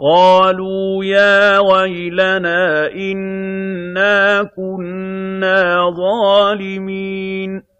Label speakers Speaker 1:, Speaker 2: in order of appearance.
Speaker 1: قَالُوا يَا وَيْلَنَا إِنَّا كُنَّا ظَالِمِينَ.